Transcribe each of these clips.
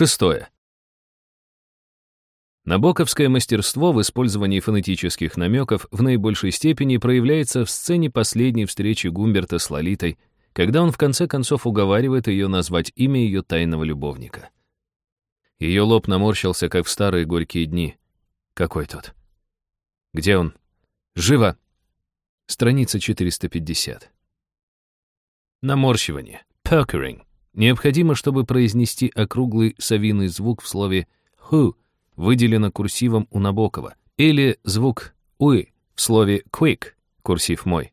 Шестое. Набоковское мастерство в использовании фонетических намеков в наибольшей степени проявляется в сцене последней встречи Гумберта с Лолитой, когда он в конце концов уговаривает ее назвать имя ее тайного любовника. Ее лоб наморщился, как в старые горькие дни. Какой тот? Где он? Живо! Страница 450. Наморщивание. Puckering. Необходимо, чтобы произнести округлый совиный звук в слове «who», выделено курсивом у Набокова, или звук «уи» в слове «quick», курсив мой.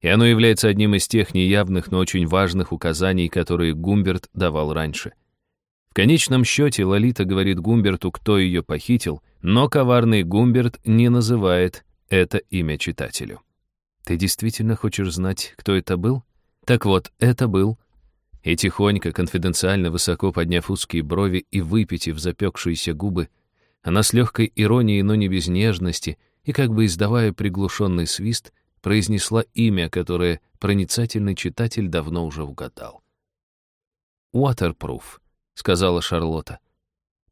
И оно является одним из тех неявных, но очень важных указаний, которые Гумберт давал раньше. В конечном счете Лолита говорит Гумберту, кто ее похитил, но коварный Гумберт не называет это имя читателю. Ты действительно хочешь знать, кто это был? Так вот, это был и тихонько, конфиденциально, высоко подняв узкие брови и выпитив запекшиеся губы, она с легкой иронией, но не без нежности, и как бы издавая приглушенный свист, произнесла имя, которое проницательный читатель давно уже угадал. «Waterproof», — сказала Шарлотта.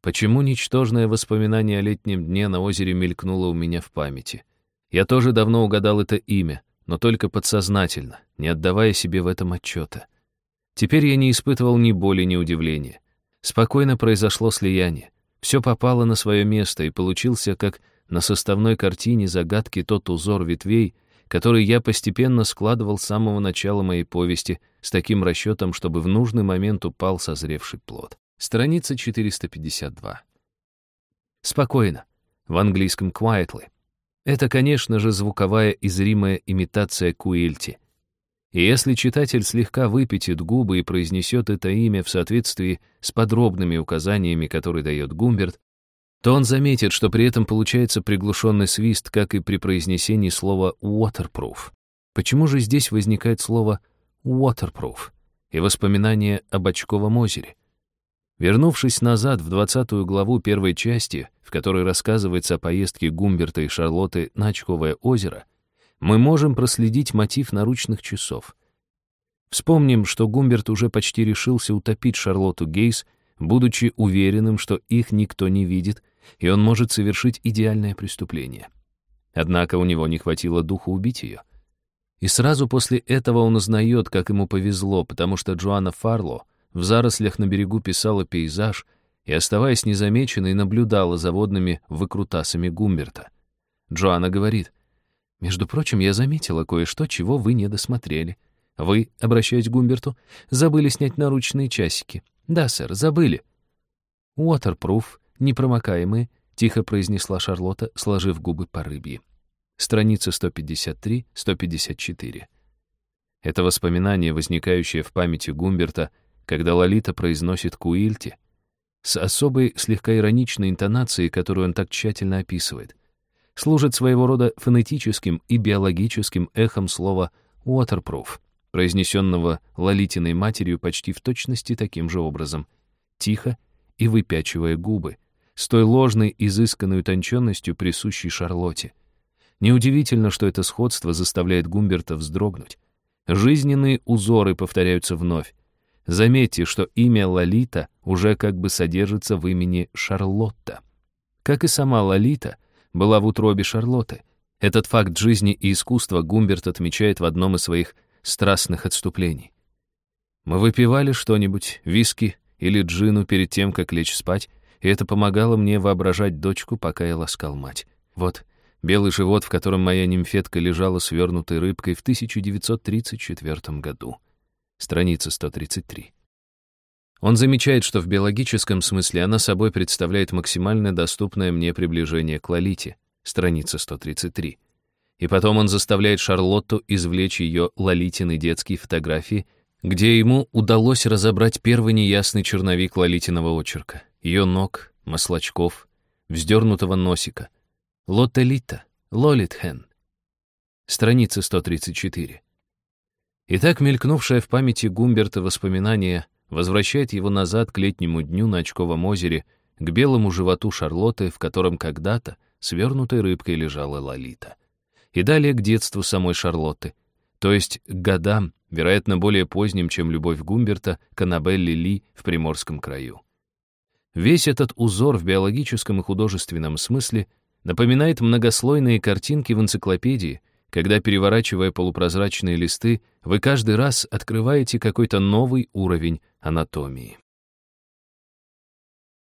Почему ничтожное воспоминание о летнем дне на озере мелькнуло у меня в памяти? Я тоже давно угадал это имя, но только подсознательно, не отдавая себе в этом отчета. Теперь я не испытывал ни боли, ни удивления. Спокойно произошло слияние. Все попало на свое место и получился, как на составной картине загадки тот узор ветвей, который я постепенно складывал с самого начала моей повести с таким расчетом, чтобы в нужный момент упал созревший плод. Страница 452. Спокойно. В английском quietly. Это, конечно же, звуковая и зримая имитация куильти. И если читатель слегка выпятит губы и произнесет это имя в соответствии с подробными указаниями, которые дает Гумберт, то он заметит, что при этом получается приглушенный свист, как и при произнесении слова «waterproof». Почему же здесь возникает слово «waterproof» и воспоминание об Очковом озере? Вернувшись назад в двадцатую главу первой части, в которой рассказывается о поездке Гумберта и Шарлотты на Очковое озеро, мы можем проследить мотив наручных часов. Вспомним, что Гумберт уже почти решился утопить Шарлотту Гейс, будучи уверенным, что их никто не видит, и он может совершить идеальное преступление. Однако у него не хватило духа убить ее. И сразу после этого он узнает, как ему повезло, потому что Джоанна Фарло в зарослях на берегу писала пейзаж и, оставаясь незамеченной, наблюдала за водными выкрутасами Гумберта. Джоанна говорит — между прочим, я заметила кое-что, чего вы не досмотрели. Вы, обращаясь к Гумберту, забыли снять наручные часики. Да, сэр, забыли. Waterproof, непромокаемые, тихо произнесла Шарлотта, сложив губы по рыбье. Страница 153-154. Это воспоминание, возникающее в памяти Гумберта, когда Лолита произносит Куильти, с особой слегка ироничной интонацией, которую он так тщательно описывает — служит своего рода фонетическим и биологическим эхом слова «waterproof», произнесенного Лолитиной матерью почти в точности таким же образом, тихо и выпячивая губы, с той ложной, изысканной утонченностью, присущей Шарлотте. Неудивительно, что это сходство заставляет Гумберта вздрогнуть. Жизненные узоры повторяются вновь. Заметьте, что имя Лолита уже как бы содержится в имени Шарлотта. Как и сама Лолита, была в утробе Шарлотты. Этот факт жизни и искусства Гумберт отмечает в одном из своих страстных отступлений. Мы выпивали что-нибудь, виски или джину перед тем, как лечь спать, и это помогало мне воображать дочку, пока я ласкал мать. Вот белый живот, в котором моя нимфетка лежала свернутой рыбкой в 1934 году. Страница 133. Он замечает, что в биологическом смысле она собой представляет максимально доступное мне приближение к Лолите, страница 133. И потом он заставляет Шарлотту извлечь ее Лолитины детские фотографии, где ему удалось разобрать первый неясный черновик Лолитиного очерка, ее ног, маслачков, вздернутого носика. Лотелита, Лолитхен. Страница 134. Итак, мелькнувшее в памяти Гумберта воспоминание возвращает его назад к летнему дню на Очковом озере, к белому животу Шарлотты, в котором когда-то свернутой рыбкой лежала Лолита. И далее к детству самой Шарлотты, то есть к годам, вероятно, более поздним, чем любовь Гумберта к Аннабелле Ли в Приморском краю. Весь этот узор в биологическом и художественном смысле напоминает многослойные картинки в энциклопедии, когда, переворачивая полупрозрачные листы, вы каждый раз открываете какой-то новый уровень анатомии.